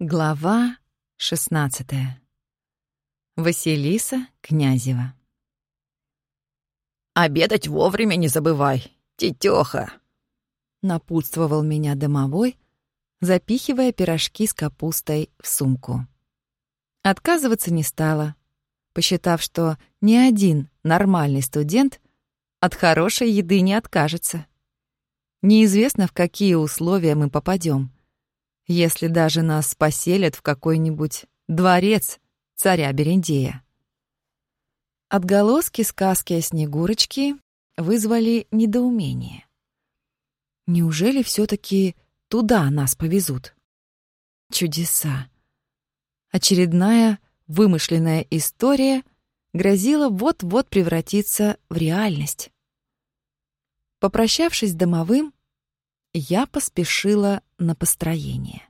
Глава 16. Василиса Князева. «Обедать вовремя не забывай, тетёха!» Напутствовал меня домовой, запихивая пирожки с капустой в сумку. Отказываться не стала, посчитав, что ни один нормальный студент от хорошей еды не откажется. Неизвестно, в какие условия мы попадем если даже нас поселят в какой-нибудь дворец царя Берендея. Отголоски сказки о Снегурочке вызвали недоумение. Неужели все таки туда нас повезут? Чудеса. Очередная вымышленная история грозила вот-вот превратиться в реальность. Попрощавшись с домовым, я поспешила на построение.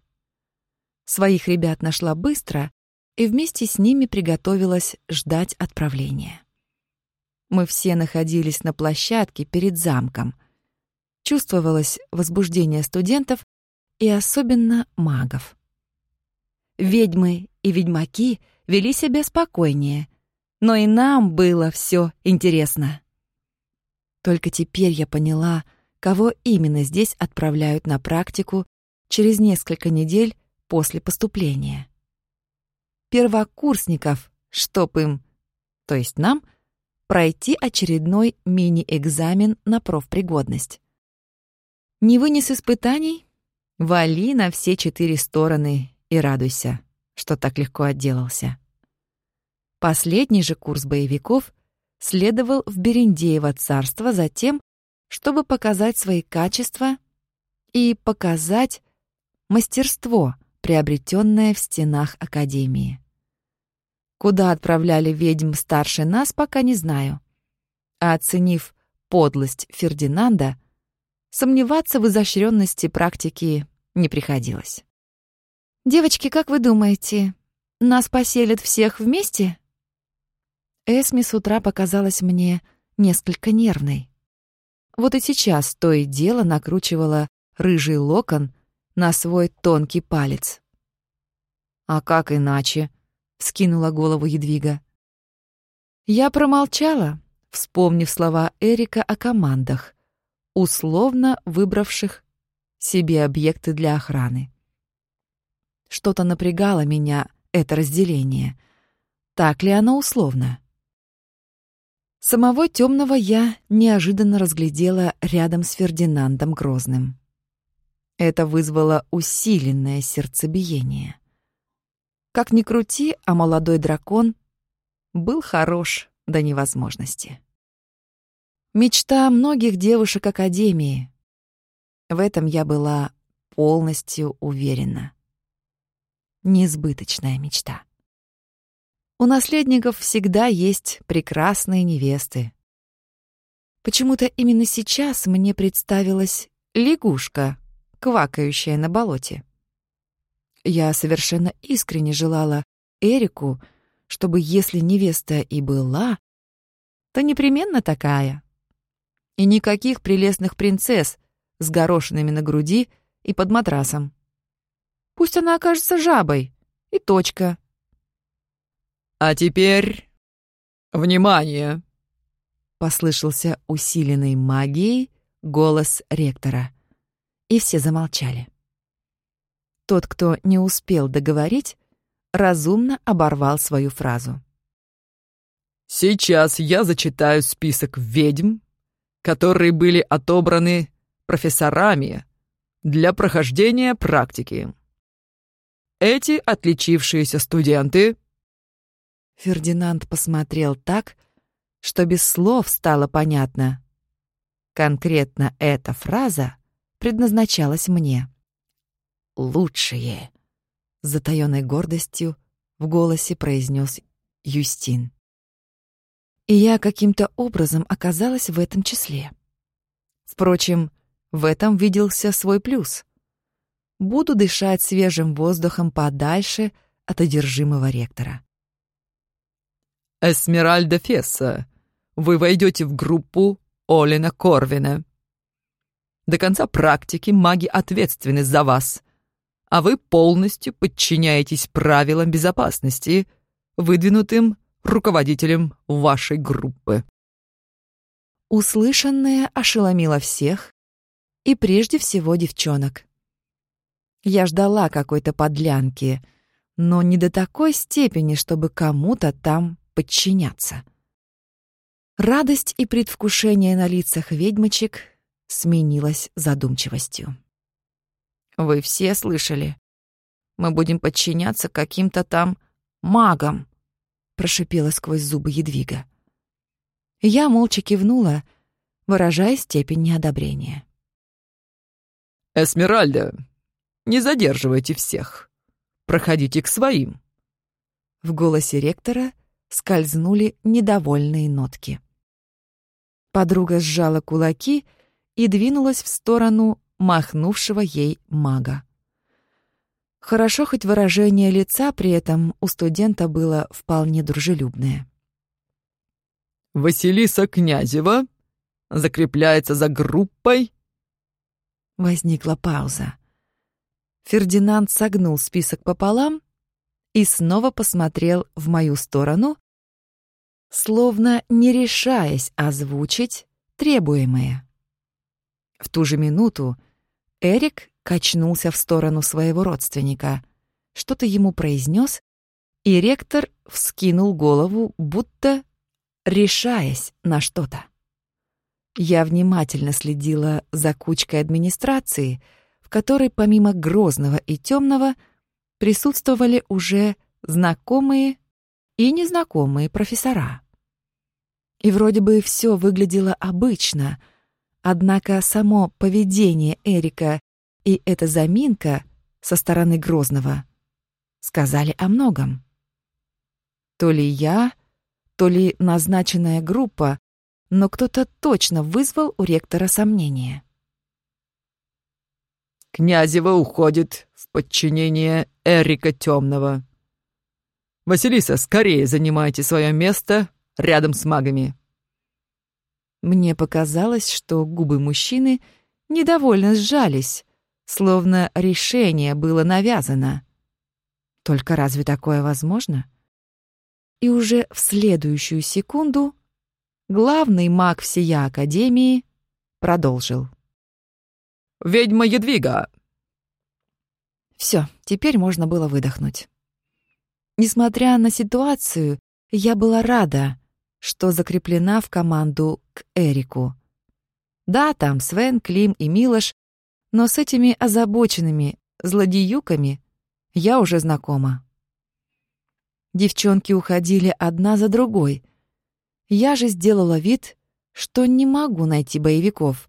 Своих ребят нашла быстро и вместе с ними приготовилась ждать отправления. Мы все находились на площадке перед замком. Чувствовалось возбуждение студентов и особенно магов. Ведьмы и ведьмаки вели себя спокойнее, но и нам было все интересно. Только теперь я поняла, кого именно здесь отправляют на практику через несколько недель после поступления. Первокурсников, чтоб им, то есть нам, пройти очередной мини-экзамен на профпригодность. Не вынес испытаний? Вали на все четыре стороны и радуйся, что так легко отделался. Последний же курс боевиков следовал в Берендеево царство за тем, чтобы показать свои качества и показать мастерство, приобретенное в стенах Академии. Куда отправляли ведьм старше нас, пока не знаю. А оценив подлость Фердинанда, сомневаться в изощренности практики не приходилось. «Девочки, как вы думаете, нас поселят всех вместе?» Эсми с утра показалась мне несколько нервной. Вот и сейчас то и дело накручивала рыжий локон на свой тонкий палец. «А как иначе?» — скинула голову Едвига. Я промолчала, вспомнив слова Эрика о командах, условно выбравших себе объекты для охраны. Что-то напрягало меня это разделение. Так ли оно условно? Самого темного я неожиданно разглядела рядом с Фердинандом Грозным. Это вызвало усиленное сердцебиение. Как ни крути, а молодой дракон был хорош до невозможности. Мечта многих девушек Академии. В этом я была полностью уверена. Несбыточная мечта. У наследников всегда есть прекрасные невесты. Почему-то именно сейчас мне представилась лягушка, квакающая на болоте. Я совершенно искренне желала Эрику, чтобы если невеста и была, то непременно такая. И никаких прелестных принцесс с горошинами на груди и под матрасом. Пусть она окажется жабой, и точка. «А теперь... внимание!» Послышался усиленный магией голос ректора. И все замолчали. Тот, кто не успел договорить, разумно оборвал свою фразу. «Сейчас я зачитаю список ведьм, которые были отобраны профессорами для прохождения практики. Эти отличившиеся студенты Фердинанд посмотрел так, что без слов стало понятно. Конкретно эта фраза предназначалась мне. «Лучшие», — с затаённой гордостью в голосе произнес Юстин. И я каким-то образом оказалась в этом числе. Впрочем, в этом виделся свой плюс. Буду дышать свежим воздухом подальше от одержимого ректора. Эсмеральда Фесса, вы войдете в группу Олина Корвина. До конца практики маги ответственны за вас, а вы полностью подчиняетесь правилам безопасности, выдвинутым руководителем вашей группы». Услышанное ошеломило всех, и прежде всего девчонок. Я ждала какой-то подлянки, но не до такой степени, чтобы кому-то там подчиняться. Радость и предвкушение на лицах ведьмочек сменилась задумчивостью. «Вы все слышали? Мы будем подчиняться каким-то там магам», — прошипела сквозь зубы Едвига. Я молча кивнула, выражая степень неодобрения. «Эсмеральда, не задерживайте всех. Проходите к своим». В голосе ректора скользнули недовольные нотки. Подруга сжала кулаки и двинулась в сторону махнувшего ей мага. Хорошо, хоть выражение лица при этом у студента было вполне дружелюбное. «Василиса Князева закрепляется за группой...» Возникла пауза. Фердинанд согнул список пополам и снова посмотрел в мою сторону, словно не решаясь озвучить требуемое. В ту же минуту Эрик качнулся в сторону своего родственника, что-то ему произнес, и ректор вскинул голову, будто решаясь на что-то. Я внимательно следила за кучкой администрации, в которой помимо Грозного и Темного присутствовали уже знакомые и незнакомые профессора. И вроде бы все выглядело обычно, однако само поведение Эрика и эта заминка со стороны Грозного сказали о многом. То ли я, то ли назначенная группа, но кто-то точно вызвал у ректора сомнения. «Князева уходит в подчинение Эрика Темного. Василиса, скорее занимайте свое место рядом с магами». Мне показалось, что губы мужчины недовольно сжались, словно решение было навязано. Только разве такое возможно? И уже в следующую секунду главный маг всея Академии продолжил. «Ведьма Едвига!» Все, теперь можно было выдохнуть. Несмотря на ситуацию, я была рада, что закреплена в команду к Эрику. Да, там Свен, Клим и Милош, но с этими озабоченными злодеюками я уже знакома. Девчонки уходили одна за другой. Я же сделала вид, что не могу найти боевиков.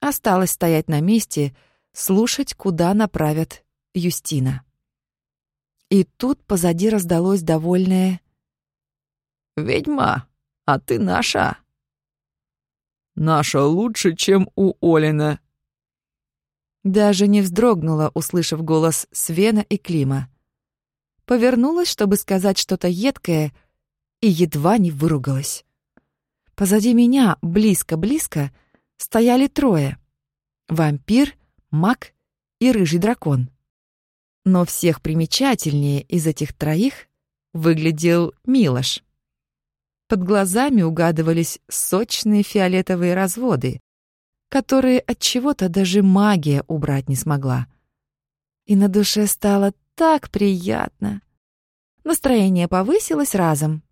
Осталось стоять на месте, слушать, куда направят Юстина. И тут позади раздалось довольное «Ведьма, а ты наша». «Наша лучше, чем у Олина». Даже не вздрогнула, услышав голос Свена и Клима. Повернулась, чтобы сказать что-то едкое, и едва не выругалась. Позади меня, близко-близко, стояли трое. Вампир, маг и рыжий дракон. Но всех примечательнее из этих троих выглядел Милош. Под глазами угадывались сочные фиолетовые разводы, которые от чего-то даже магия убрать не смогла. И на душе стало так приятно. Настроение повысилось разом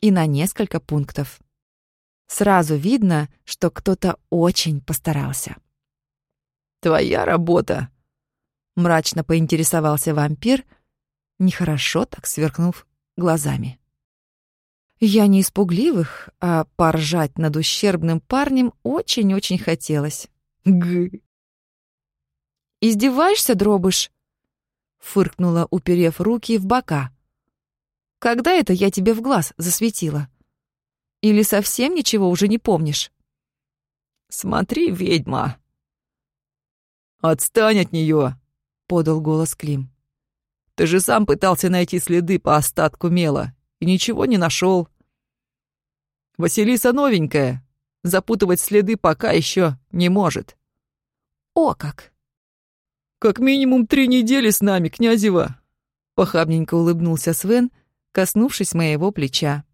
и на несколько пунктов. Сразу видно, что кто-то очень постарался. «Твоя работа», — мрачно поинтересовался вампир, нехорошо так сверкнув глазами. Я не испугливых, а поржать над ущербным парнем очень-очень хотелось. Г. «Издеваешься, дробыш?» — фыркнула, уперев руки в бока. «Когда это я тебе в глаз засветила? Или совсем ничего уже не помнишь?» «Смотри, ведьма!» «Отстань от нее!» — подал голос Клим. «Ты же сам пытался найти следы по остатку мела и ничего не нашел. Василиса новенькая, запутывать следы пока еще не может. О как! Как минимум три недели с нами, князева!» Похабненько улыбнулся Свен, коснувшись моего плеча.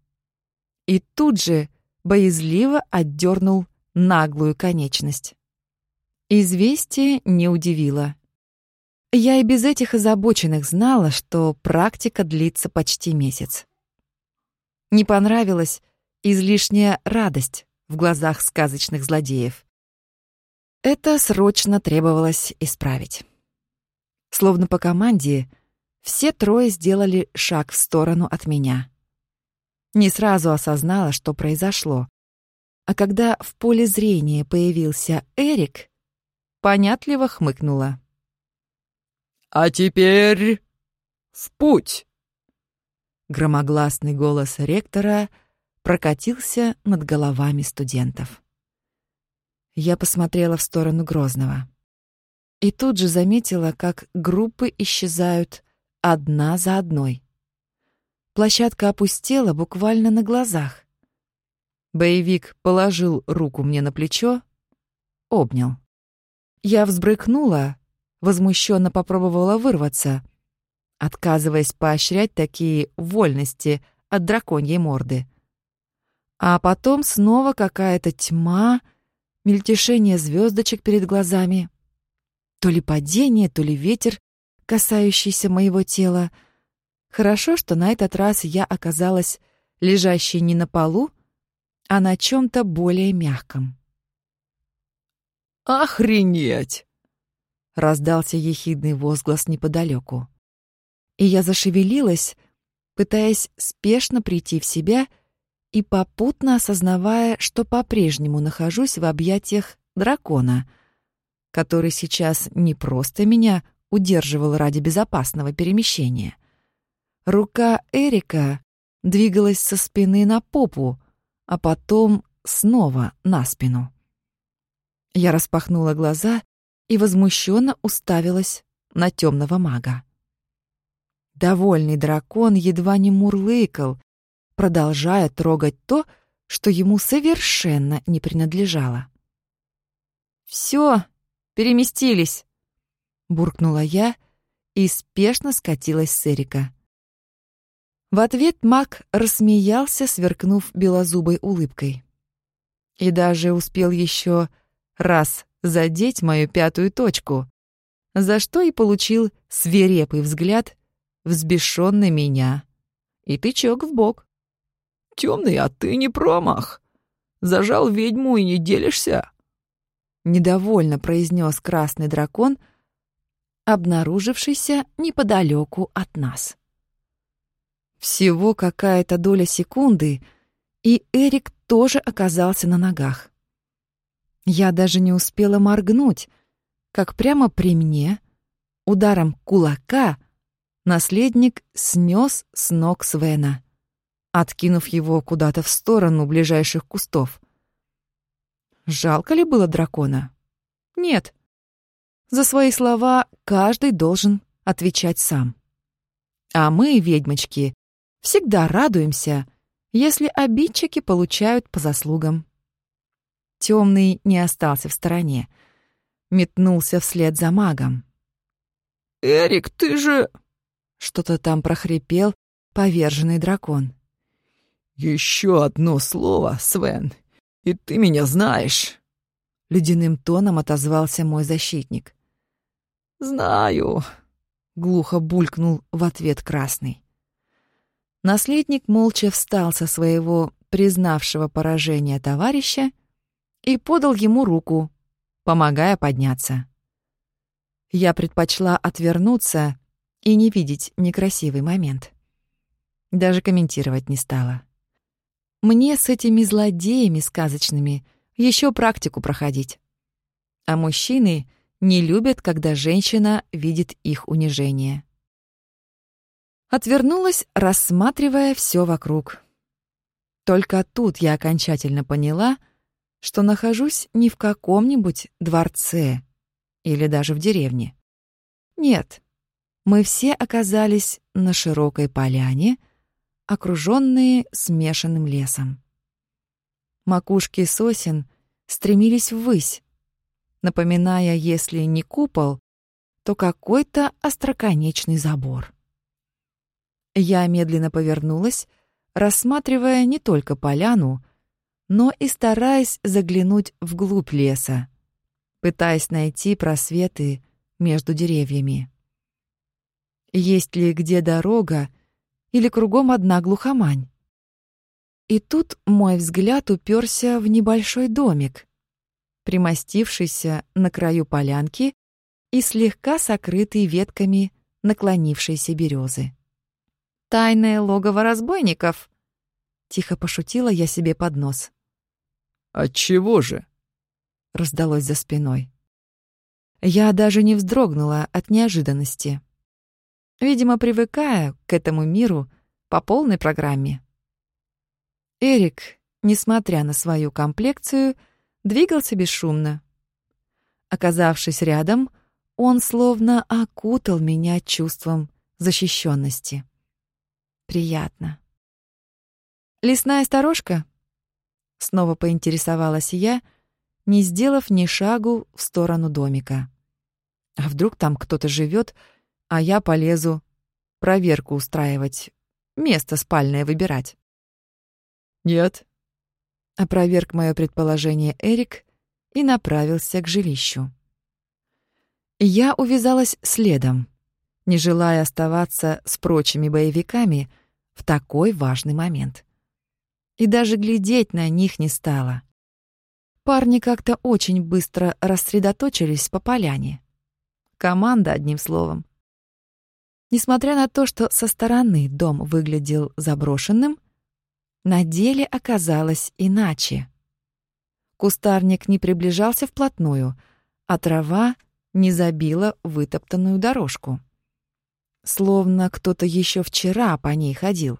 И тут же боязливо отдернул наглую конечность. Известие не удивило. Я и без этих озабоченных знала, что практика длится почти месяц. Не понравилась излишняя радость в глазах сказочных злодеев. Это срочно требовалось исправить. Словно по команде, все трое сделали шаг в сторону от меня. Не сразу осознала, что произошло. А когда в поле зрения появился Эрик, понятливо хмыкнула. «А теперь в путь!» Громогласный голос ректора прокатился над головами студентов. Я посмотрела в сторону Грозного. И тут же заметила, как группы исчезают одна за одной. Площадка опустела буквально на глазах. Боевик положил руку мне на плечо, обнял. Я взбрыкнула, возмущенно попробовала вырваться, отказываясь поощрять такие вольности от драконьей морды. А потом снова какая-то тьма, мельтешение звездочек перед глазами. То ли падение, то ли ветер, касающийся моего тела. Хорошо, что на этот раз я оказалась лежащей не на полу, а на чем-то более мягком. «Охренеть!» — раздался ехидный возглас неподалеку. И я зашевелилась, пытаясь спешно прийти в себя и попутно осознавая, что по-прежнему нахожусь в объятиях дракона — который сейчас не просто меня удерживал ради безопасного перемещения. Рука Эрика двигалась со спины на попу, а потом снова на спину. Я распахнула глаза и возмущенно уставилась на темного мага. Довольный дракон едва не мурлыкал, продолжая трогать то, что ему совершенно не принадлежало. «Все, Переместились!» Буркнула я и спешно скатилась с Эрика. В ответ маг рассмеялся, сверкнув белозубой улыбкой. И даже успел еще раз задеть мою пятую точку, за что и получил свирепый взгляд взбешенный меня и тычок в бок. «Темный, а ты не промах! Зажал ведьму и не делишься!» недовольно произнес красный дракон, обнаружившийся неподалеку от нас. Всего какая-то доля секунды, и Эрик тоже оказался на ногах. Я даже не успела моргнуть, как прямо при мне, ударом кулака, наследник снес с ног Свена, откинув его куда-то в сторону ближайших кустов. Жалко ли было дракона? Нет. За свои слова каждый должен отвечать сам. А мы, ведьмочки, всегда радуемся, если обидчики получают по заслугам. Темный не остался в стороне. Метнулся вслед за магом. «Эрик, ты же...» Что-то там прохрипел поверженный дракон. «Еще одно слово, Свен, и ты меня знаешь!» Ледяным тоном отозвался мой защитник. «Знаю», — глухо булькнул в ответ Красный. Наследник молча встал со своего признавшего поражение товарища и подал ему руку, помогая подняться. Я предпочла отвернуться и не видеть некрасивый момент. Даже комментировать не стала. Мне с этими злодеями сказочными еще практику проходить. А мужчины не любят, когда женщина видит их унижение. Отвернулась, рассматривая все вокруг. Только тут я окончательно поняла, что нахожусь не в каком-нибудь дворце или даже в деревне. Нет, мы все оказались на широкой поляне — окруженные смешанным лесом. Макушки сосен стремились ввысь, напоминая, если не купол, то какой-то остроконечный забор. Я медленно повернулась, рассматривая не только поляну, но и стараясь заглянуть вглубь леса, пытаясь найти просветы между деревьями. Есть ли где дорога или кругом одна глухомань? И тут мой взгляд уперся в небольшой домик, примостившийся на краю полянки и слегка сокрытый ветками наклонившейся березы. «Тайное логово разбойников!» — тихо пошутила я себе под нос. «Отчего же?» — раздалось за спиной. Я даже не вздрогнула от неожиданности. Видимо, привыкая к этому миру по полной программе. Эрик, несмотря на свою комплекцию, двигался бесшумно. Оказавшись рядом, он словно окутал меня чувством защищенности. Приятно. «Лесная сторожка?» Снова поинтересовалась я, не сделав ни шагу в сторону домика. А вдруг там кто-то живет, а я полезу проверку устраивать, место спальное выбирать? «Нет», — опроверг мое предположение Эрик и направился к жилищу. Я увязалась следом, не желая оставаться с прочими боевиками в такой важный момент. И даже глядеть на них не стала. Парни как-то очень быстро рассредоточились по поляне. Команда, одним словом. Несмотря на то, что со стороны дом выглядел заброшенным, на деле оказалось иначе. Кустарник не приближался вплотную, а трава не забила вытоптанную дорожку. Словно кто-то еще вчера по ней ходил.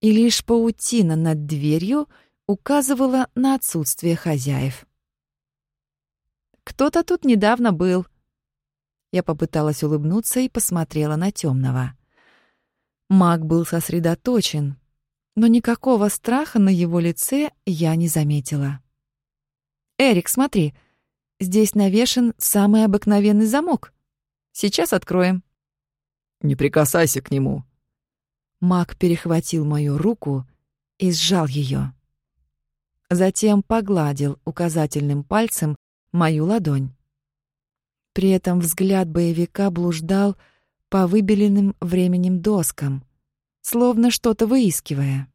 И лишь паутина над дверью — указывала на отсутствие хозяев. «Кто-то тут недавно был». Я попыталась улыбнуться и посмотрела на темного. Маг был сосредоточен, но никакого страха на его лице я не заметила. «Эрик, смотри, здесь навешен самый обыкновенный замок. Сейчас откроем». «Не прикасайся к нему». Маг перехватил мою руку и сжал ее. Затем погладил указательным пальцем мою ладонь. При этом взгляд боевика блуждал по выбеленным временем доскам, словно что-то выискивая.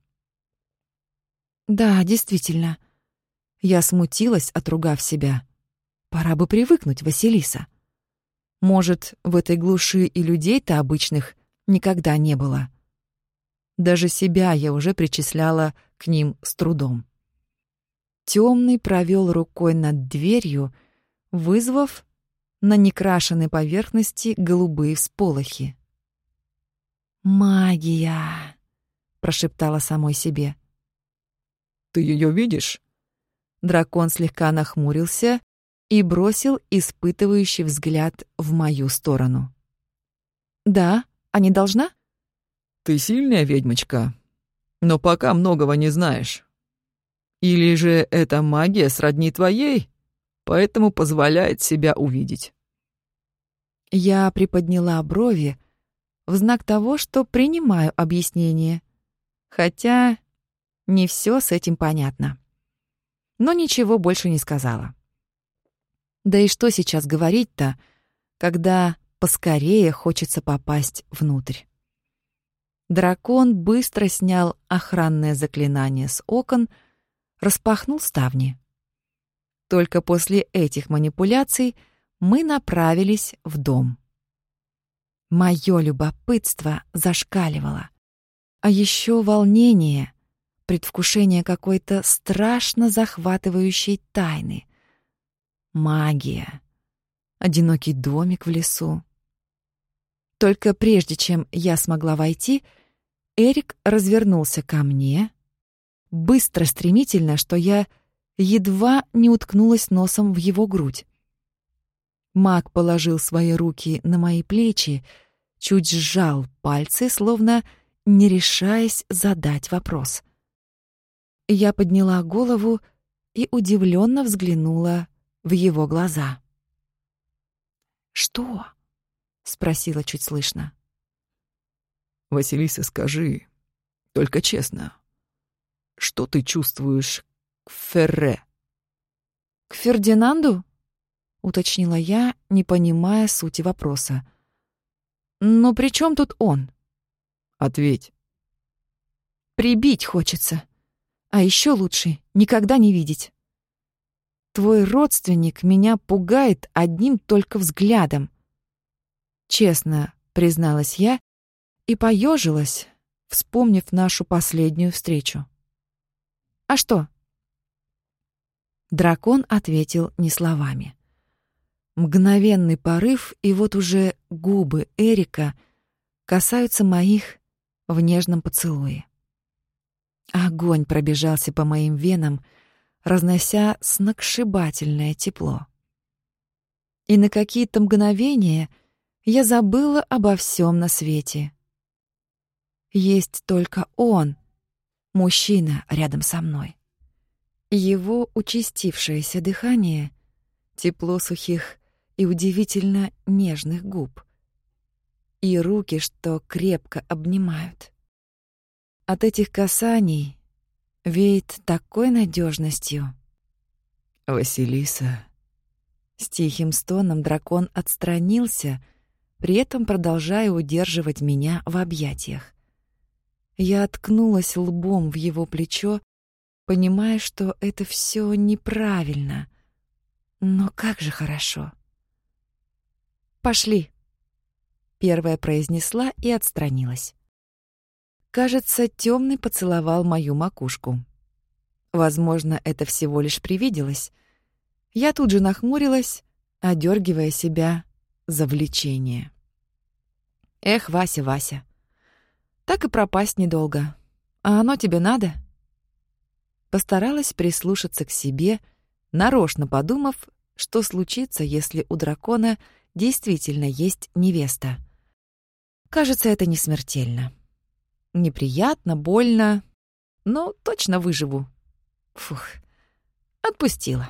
Да, действительно. Я смутилась, отругав себя. Пора бы привыкнуть, Василиса. Может, в этой глуши и людей-то обычных никогда не было. Даже себя я уже причисляла к ним с трудом. Темный провел рукой над дверью, вызвав на некрашенной поверхности голубые всполохи. «Магия!» — прошептала самой себе. «Ты ее видишь?» Дракон слегка нахмурился и бросил испытывающий взгляд в мою сторону. «Да, а не должна?» «Ты сильная ведьмочка, но пока многого не знаешь. Или же эта магия сродни твоей, поэтому позволяет себя увидеть. Я приподняла брови в знак того, что принимаю объяснение, хотя не все с этим понятно. Но ничего больше не сказала. Да и что сейчас говорить-то, когда поскорее хочется попасть внутрь? Дракон быстро снял охранное заклинание с окон — распахнул ставни. Только после этих манипуляций мы направились в дом. Моё любопытство зашкаливало. А еще волнение, предвкушение какой-то страшно захватывающей тайны. Магия. Одинокий домик в лесу. Только прежде чем я смогла войти, Эрик развернулся ко мне, быстро, стремительно, что я едва не уткнулась носом в его грудь. Маг положил свои руки на мои плечи, чуть сжал пальцы, словно не решаясь задать вопрос. Я подняла голову и удивленно взглянула в его глаза. «Что?» — спросила чуть слышно. «Василиса, скажи, только честно, что ты чувствуешь к Ферре?» «К Фердинанду?» — уточнила я, не понимая сути вопроса. «Но при чем тут он?» «Ответь». «Прибить хочется. А еще лучше никогда не видеть. Твой родственник меня пугает одним только взглядом. Честно, призналась я и поежилась, вспомнив нашу последнюю встречу. А что? Дракон ответил не словами. Мгновенный порыв, и вот уже губы Эрика касаются моих в нежном поцелуе. Огонь пробежался по моим венам, разнося сногсшибательное тепло. И на какие-то мгновения я забыла обо всем на свете. Есть только он, мужчина рядом со мной. Его участившееся дыхание, тепло сухих и удивительно нежных губ, и руки, что крепко обнимают. От этих касаний веет такой надежностью. «Василиса...» С тихим стоном дракон отстранился, при этом продолжая удерживать меня в объятиях. Я откнулась лбом в его плечо, понимая, что это все неправильно. Но как же хорошо. «Пошли», — первая произнесла и отстранилась. Кажется, темный поцеловал мою макушку. Возможно, это всего лишь привиделось. Я тут же нахмурилась, одергивая себя за влечение. Эх, Вася, Вася. Так и пропасть недолго. А оно тебе надо? Постаралась прислушаться к себе, нарочно подумав, что случится, если у дракона действительно есть невеста. Кажется, это не смертельно. Неприятно, больно, но точно выживу. Фух, отпустила.